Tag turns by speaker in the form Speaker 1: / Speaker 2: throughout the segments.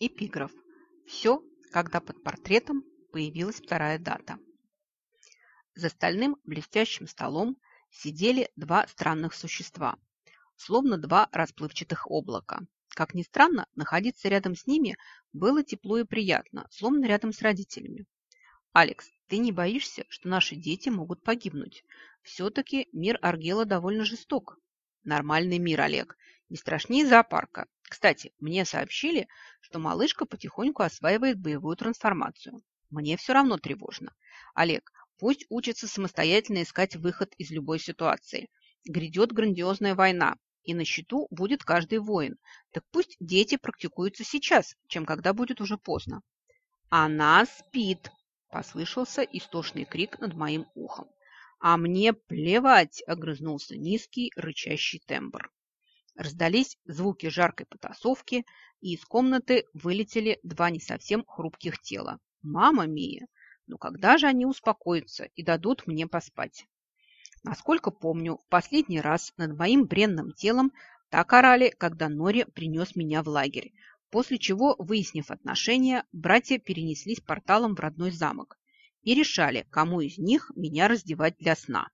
Speaker 1: Эпиграф. Все, когда под портретом появилась вторая дата. За стальным блестящим столом сидели два странных существа, словно два расплывчатых облака. Как ни странно, находиться рядом с ними было тепло и приятно, словно рядом с родителями. «Алекс, ты не боишься, что наши дети могут погибнуть? Все-таки мир Аргела довольно жесток». «Нормальный мир, Олег, не страшнее зоопарка. Кстати, мне сообщили, что малышка потихоньку осваивает боевую трансформацию. Мне все равно тревожно. Олег, пусть учится самостоятельно искать выход из любой ситуации. Грядет грандиозная война, и на счету будет каждый воин. Так пусть дети практикуются сейчас, чем когда будет уже поздно. «Она спит!» – послышался истошный крик над моим ухом. «А мне плевать!» – огрызнулся низкий рычащий тембр. Раздались звуки жаркой потасовки, и из комнаты вылетели два не совсем хрупких тела. Мама Мия! Ну когда же они успокоятся и дадут мне поспать? Насколько помню, в последний раз над моим бренным телом так орали, когда Нори принес меня в лагерь, после чего, выяснив отношения, братья перенеслись порталом в родной замок и решали, кому из них меня раздевать для сна.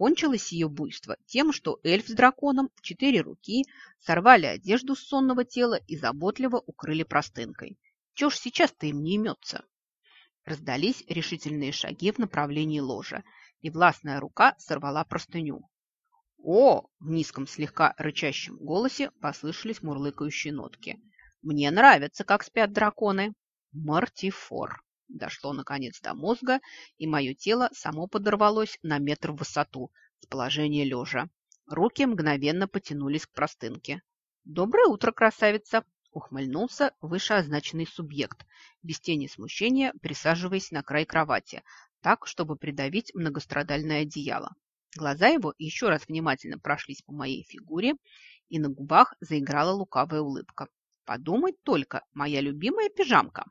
Speaker 1: Кончилось ее буйство тем, что эльф с драконом в четыре руки сорвали одежду с сонного тела и заботливо укрыли простынкой. Чего ж сейчас-то им не имется? Раздались решительные шаги в направлении ложа, и властная рука сорвала простыню. «О!» – в низком слегка рычащем голосе послышались мурлыкающие нотки. «Мне нравится, как спят драконы!» «Мартифор!» Дошло, наконец, до мозга, и мое тело само подорвалось на метр в высоту с положения лежа. Руки мгновенно потянулись к простынке. «Доброе утро, красавица!» – ухмыльнулся вышеозначенный субъект, без тени смущения присаживаясь на край кровати, так, чтобы придавить многострадальное одеяло. Глаза его еще раз внимательно прошлись по моей фигуре, и на губах заиграла лукавая улыбка. «Подумать только, моя любимая пижамка!»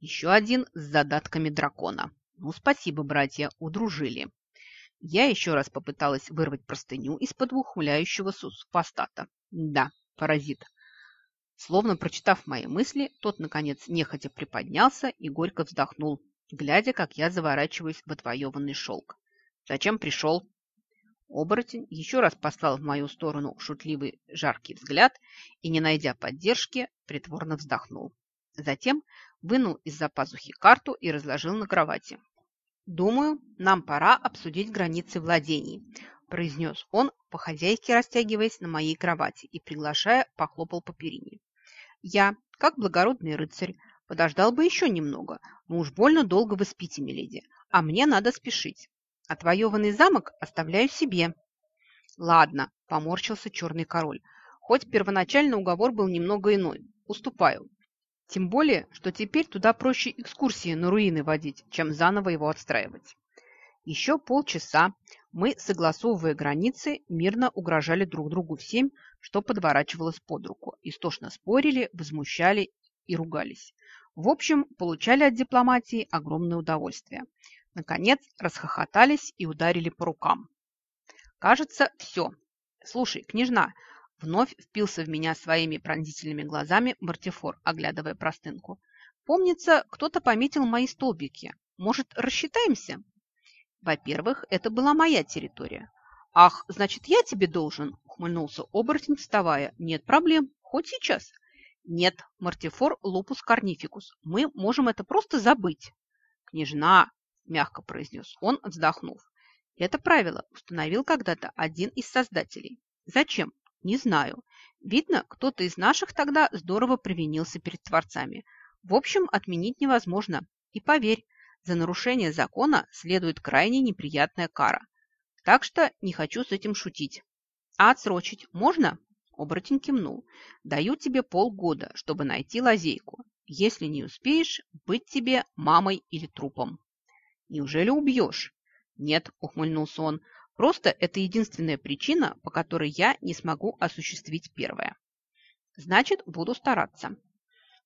Speaker 1: Еще один с задатками дракона. Ну, спасибо, братья, удружили. Я еще раз попыталась вырвать простыню из-под ухмыляющего супостата. Да, паразит. Словно прочитав мои мысли, тот, наконец, нехотя приподнялся и горько вздохнул, глядя, как я заворачиваюсь в отвоеванный шелк. «Зачем пришел?» Оборотень еще раз послал в мою сторону шутливый жаркий взгляд и, не найдя поддержки, притворно вздохнул. Затем вынул из-за пазухи карту и разложил на кровати. «Думаю, нам пора обсудить границы владений», произнес он, по-хозяйски растягиваясь на моей кровати и приглашая, похлопал по перине. «Я, как благородный рыцарь, подождал бы еще немного, но уж больно долго вы спите, миледи, а мне надо спешить. Отвоеванный замок оставляю себе». «Ладно», – поморщился черный король, хоть первоначально уговор был немного иной. «Уступаю. Тем более, что теперь туда проще экскурсии на руины водить, чем заново его отстраивать. Еще полчаса мы, согласовывая границы, мирно угрожали друг другу всем, что подворачивалось под руку, истошно спорили, возмущали и ругались. В общем, получали от дипломатии огромное удовольствие. Наконец, расхохотались и ударили по рукам. Кажется, все. Слушай, княжна, Вновь впился в меня своими пронзительными глазами Мартифор, оглядывая простынку. Помнится, кто-то пометил мои столбики. Может, рассчитаемся? Во-первых, это была моя территория. Ах, значит, я тебе должен? Ухмыльнулся оборотень, вставая. Нет проблем, хоть сейчас. Нет, Мартифор лупус корнификус. Мы можем это просто забыть. Княжна, мягко произнес он, вздохнув. Это правило установил когда-то один из создателей. Зачем? Не знаю. Видно, кто-то из наших тогда здорово провинился перед творцами. В общем, отменить невозможно. И поверь, за нарушение закона следует крайне неприятная кара. Так что не хочу с этим шутить. А отсрочить можно? Оборотень кивнул. Даю тебе полгода, чтобы найти лазейку. Если не успеешь, быть тебе мамой или трупом. Неужели убьешь? Нет, ухмыльнулся он, Просто это единственная причина, по которой я не смогу осуществить первое. Значит, буду стараться.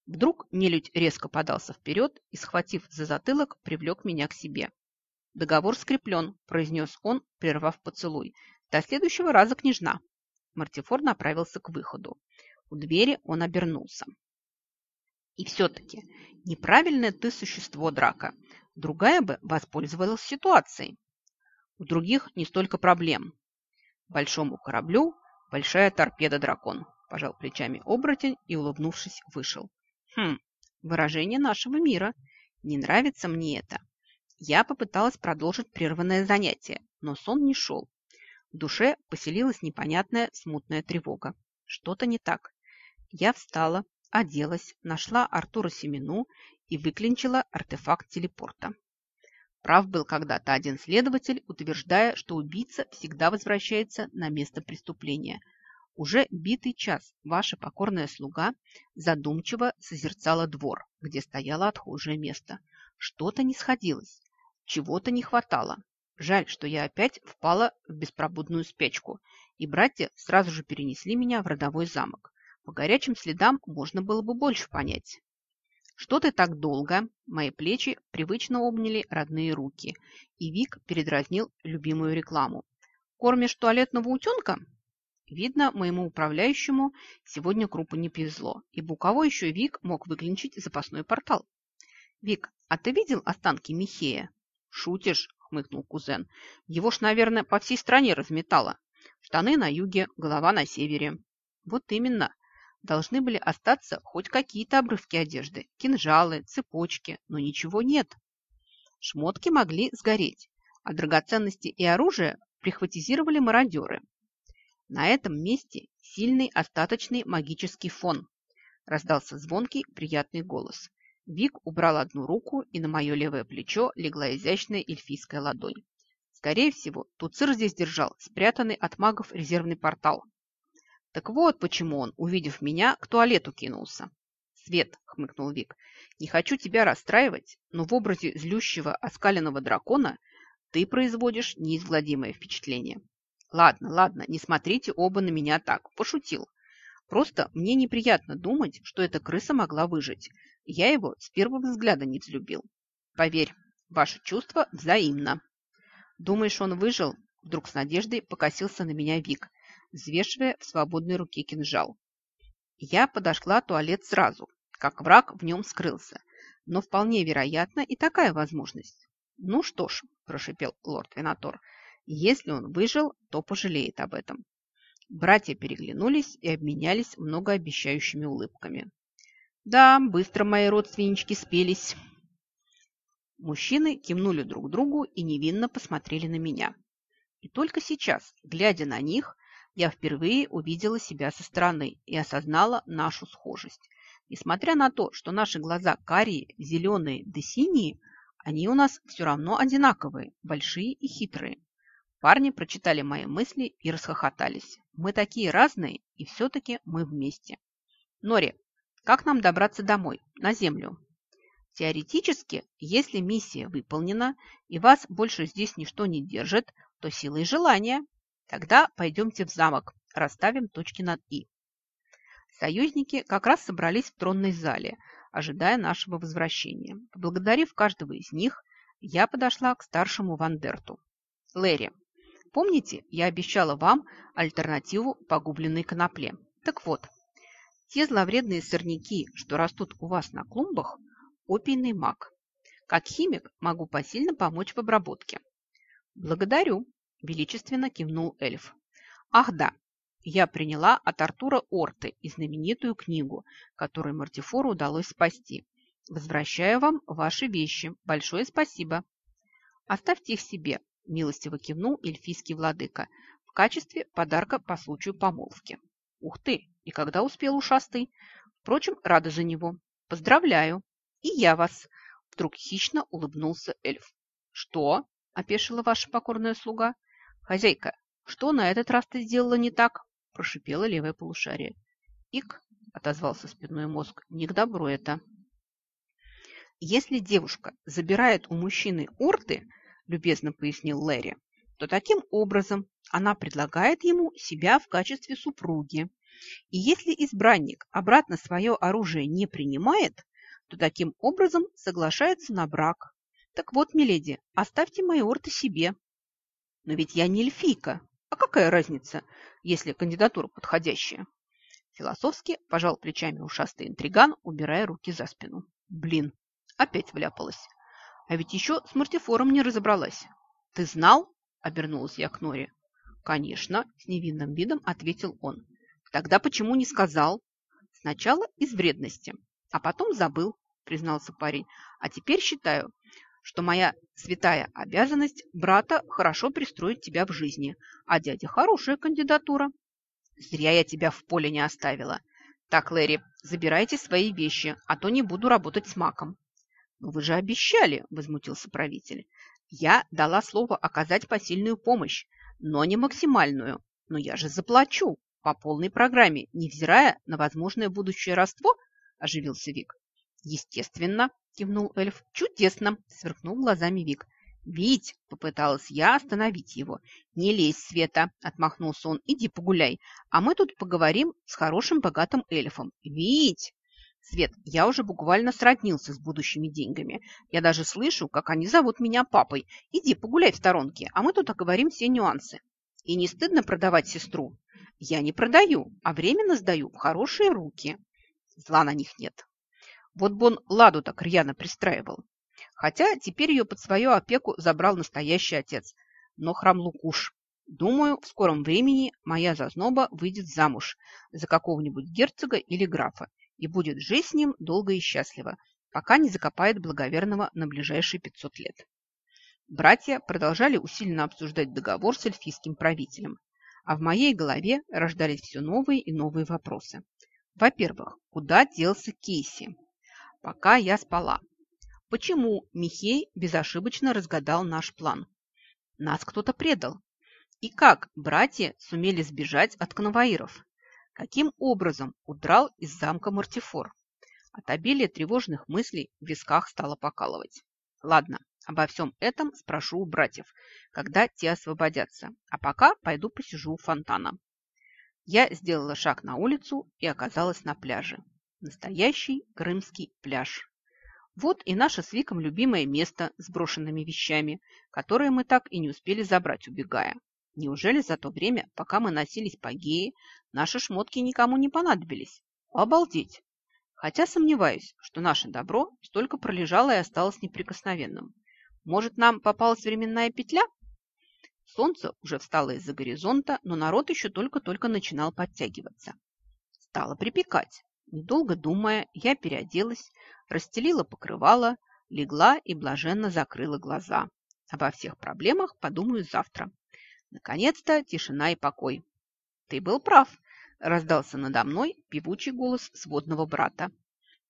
Speaker 1: Вдруг нелюдь резко подался вперед и, схватив за затылок, привлек меня к себе. «Договор скреплен», – произнес он, прервав поцелуй. «До следующего раза, княжна». Мартифор направился к выходу. У двери он обернулся. И все-таки неправильное ты существо, Драка. Другая бы воспользовалась ситуацией. У других не столько проблем. Большому кораблю большая торпеда-дракон, пожал плечами оборотень и, улыбнувшись, вышел. Хм, выражение нашего мира. Не нравится мне это. Я попыталась продолжить прерванное занятие, но сон не шел. В душе поселилась непонятная смутная тревога. Что-то не так. Я встала, оделась, нашла Артура Семену и выклинчила артефакт телепорта. Прав был когда-то один следователь, утверждая, что убийца всегда возвращается на место преступления. Уже битый час ваша покорная слуга задумчиво созерцала двор, где стояло отхожее место. Что-то не сходилось, чего-то не хватало. Жаль, что я опять впала в беспробудную спячку, и братья сразу же перенесли меня в родовой замок. По горячим следам можно было бы больше понять. «Что ты так долго?» Мои плечи привычно обняли родные руки, и Вик передразнил любимую рекламу. «Кормишь туалетного утенка?» Видно, моему управляющему сегодня крупу не повезло, ибо у кого еще Вик мог выклинчить запасной портал? «Вик, а ты видел останки Михея?» «Шутишь?» – хмыкнул кузен. «Его ж, наверное, по всей стране разметало. Штаны на юге, голова на севере». «Вот именно должны были остаться хоть какие-то обрывки одежды, кинжалы, цепочки, но ничего нет. Шмотки могли сгореть, а драгоценности и оружие прихватизировали мародеры. На этом месте сильный остаточный магический фон. Раздался звонкий, приятный голос. Вик убрал одну руку, и на мое левое плечо легла изящная эльфийская ладонь. Скорее всего, Туцир здесь держал спрятанный от магов резервный портал. Так вот почему он, увидев меня, к туалету кинулся. «Свет», — хмыкнул Вик, — «не хочу тебя расстраивать, но в образе злющего оскаленного дракона ты производишь неизгладимое впечатление». «Ладно, ладно, не смотрите оба на меня так, пошутил. Просто мне неприятно думать, что эта крыса могла выжить. Я его с первого взгляда не взлюбил. Поверь, ваше чувство взаимно». «Думаешь, он выжил?» Вдруг с надеждой покосился на меня Вик, взвешивая в свободной руке кинжал. Я подошла туалет сразу, как враг в нем скрылся, но вполне вероятна и такая возможность. «Ну что ж», – прошипел лорд Винатор, – «если он выжил, то пожалеет об этом». Братья переглянулись и обменялись многообещающими улыбками. «Да, быстро мои родственнички спелись». Мужчины кивнули друг другу и невинно посмотрели на меня. И только сейчас, глядя на них, я впервые увидела себя со стороны и осознала нашу схожесть. Несмотря на то, что наши глаза карие, зеленые да синие, они у нас все равно одинаковые, большие и хитрые. Парни прочитали мои мысли и расхохотались. Мы такие разные, и все-таки мы вместе. Нори, как нам добраться домой, на землю? Теоретически, если миссия выполнена и вас больше здесь ничто не держит, то силой желания Тогда пойдемте в замок, расставим точки над «и». Союзники как раз собрались в тронной зале, ожидая нашего возвращения. Поблагодарив каждого из них, я подошла к старшему Вандерту. Лэри, помните, я обещала вам альтернативу погубленной конопле? Так вот, те зловредные сорняки, что растут у вас на клумбах, опийный мак. Как химик могу посильно помочь в обработке. Благодарю, Величественно кивнул эльф. Ах да, я приняла от Артура Орты и знаменитую книгу, которую Мартифору удалось спасти. Возвращаю вам ваши вещи. Большое спасибо. Оставьте их себе, милостиво кивнул эльфийский владыка, в качестве подарка по случаю помолвки. Ух ты! И когда успел ушастый? Впрочем, рада за него. Поздравляю. И я вас. Вдруг хищно улыбнулся эльф. Что? Опешила ваша покорная слуга. «Хозяйка, что на этот раз ты сделала не так?» – прошипела левое полушарие. «Ик!» – отозвался спинной мозг. «Не к добру это!» «Если девушка забирает у мужчины орты, – любезно пояснил Лэри, – то таким образом она предлагает ему себя в качестве супруги. И если избранник обратно свое оружие не принимает, то таким образом соглашается на брак. Так вот, миледи, оставьте мои орты себе. Но ведь я не эльфийка. А какая разница, если кандидатура подходящая? Философски пожал плечами ушастый интриган, убирая руки за спину. Блин, опять вляпалась. А ведь еще с мартифором не разобралась. Ты знал? Обернулась я к Норе. Конечно, с невинным видом ответил он. Тогда почему не сказал? Сначала из вредности, а потом забыл, признался парень. А теперь считаю, что моя святая обязанность брата хорошо пристроить тебя в жизни, а дядя хорошая кандидатура. Зря я тебя в поле не оставила. Так, Лэри, забирайте свои вещи, а то не буду работать с маком. Но вы же обещали, возмутился правитель. Я дала слово оказать посильную помощь, но не максимальную. Но я же заплачу по полной программе, невзирая на возможное будущее родство, оживился Вик. Естественно, кивнул эльф. Чудесно, сверкнул глазами Вик. «Вить!» – попыталась я остановить его. «Не лезь, Света!» – отмахнулся он. «Иди погуляй, а мы тут поговорим с хорошим богатым эльфом». «Вить!» «Свет, я уже буквально сроднился с будущими деньгами. Я даже слышу, как они зовут меня папой. Иди погуляй в сторонке, а мы тут оговорим все нюансы. И не стыдно продавать сестру?» «Я не продаю, а временно сдаю в хорошие руки». Зла на них нет. Вот бы он Ладу так рьяно пристраивал. Хотя теперь ее под свою опеку забрал настоящий отец. Но храм Лукуш. Думаю, в скором времени моя зазноба выйдет замуж за какого-нибудь герцога или графа и будет жить с ним долго и счастливо, пока не закопает благоверного на ближайшие 500 лет. Братья продолжали усиленно обсуждать договор с эльфийским правителем, а в моей голове рождались все новые и новые вопросы. Во-первых, куда делся Кейси? Пока я спала, Почему Михей безошибочно разгадал наш план? Нас кто-то предал. И как братья сумели сбежать от конвоиров? Каким образом удрал из замка Мартифор? От обилия тревожных мыслей в висках стало покалывать. Ладно, обо всем этом спрошу у братьев, когда те освободятся. А пока пойду посижу у фонтана. Я сделала шаг на улицу и оказалась на пляже. Настоящий крымский пляж. Вот и наше с Виком любимое место с брошенными вещами, которые мы так и не успели забрать, убегая. Неужели за то время, пока мы носились по Гее, наши шмотки никому не понадобились? Обалдеть! Хотя сомневаюсь, что наше добро столько пролежало и осталось неприкосновенным. Может, нам попалась временная петля? Солнце уже встало из-за горизонта, но народ еще только-только начинал подтягиваться. Стало припекать. Недолго думая, я переоделась, расстелила покрывало, легла и блаженно закрыла глаза. Обо всех проблемах подумаю завтра. Наконец-то тишина и покой. Ты был прав, раздался надо мной певучий голос сводного брата.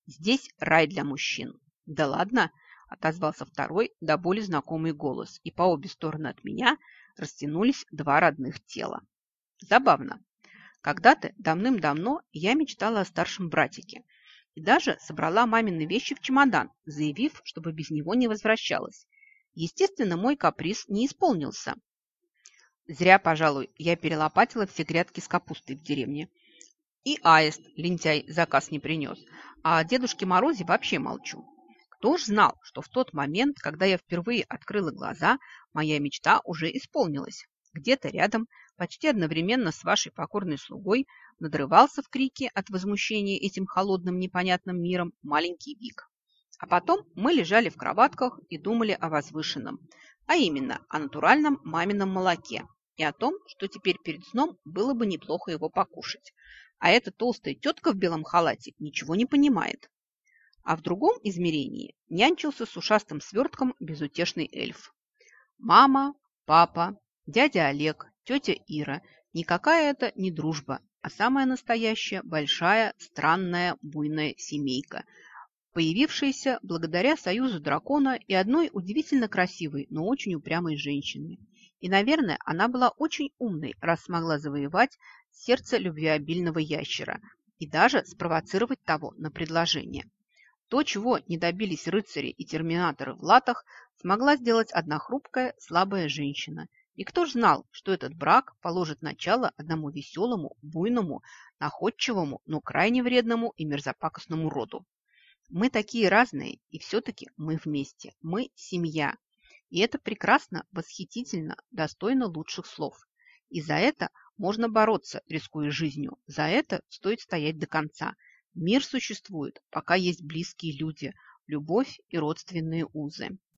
Speaker 1: Здесь рай для мужчин. Да ладно, отозвался второй, до боли знакомый голос, и по обе стороны от меня растянулись два родных тела. Забавно. Когда-то, давным-давно, я мечтала о старшем братике, и даже собрала мамины вещи в чемодан, заявив, чтобы без него не возвращалась. Естественно, мой каприз не исполнился. Зря, пожалуй, я перелопатила все грядки с капустой в деревне. И аист, лентяй, заказ не принес. А о Дедушке Морозе вообще молчу. Кто ж знал, что в тот момент, когда я впервые открыла глаза, моя мечта уже исполнилась. Где-то рядом, почти одновременно с вашей покорной слугой, надрывался в крике от возмущения этим холодным непонятным миром маленький Вик. А потом мы лежали в кроватках и думали о возвышенном, а именно о натуральном мамином молоке и о том, что теперь перед сном было бы неплохо его покушать. А эта толстая тетка в белом халате ничего не понимает. А в другом измерении нянчился с ушастым свертком безутешный эльф. Мама, папа, дядя Олег, тетя Ира – никакая это не дружба, а самая настоящая, большая, странная, буйная семейка, появившаяся благодаря союзу дракона и одной удивительно красивой, но очень упрямой женщины. И, наверное, она была очень умной, раз смогла завоевать сердце любвеобильного ящера и даже спровоцировать того на предложение. То, чего не добились рыцари и терминаторы в латах, смогла сделать одна хрупкая, слабая женщина – и кто ж знал, что этот брак положит начало одному веселому, буйному, находчивому, но крайне вредному и мерзопакостному роду? Мы такие разные, и все-таки мы вместе. Мы семья. И это прекрасно, восхитительно, достойно лучших слов. И за это можно бороться, рискуя жизнью. За это стоит стоять до конца. Мир существует, пока есть близкие люди, любовь и родственные узы.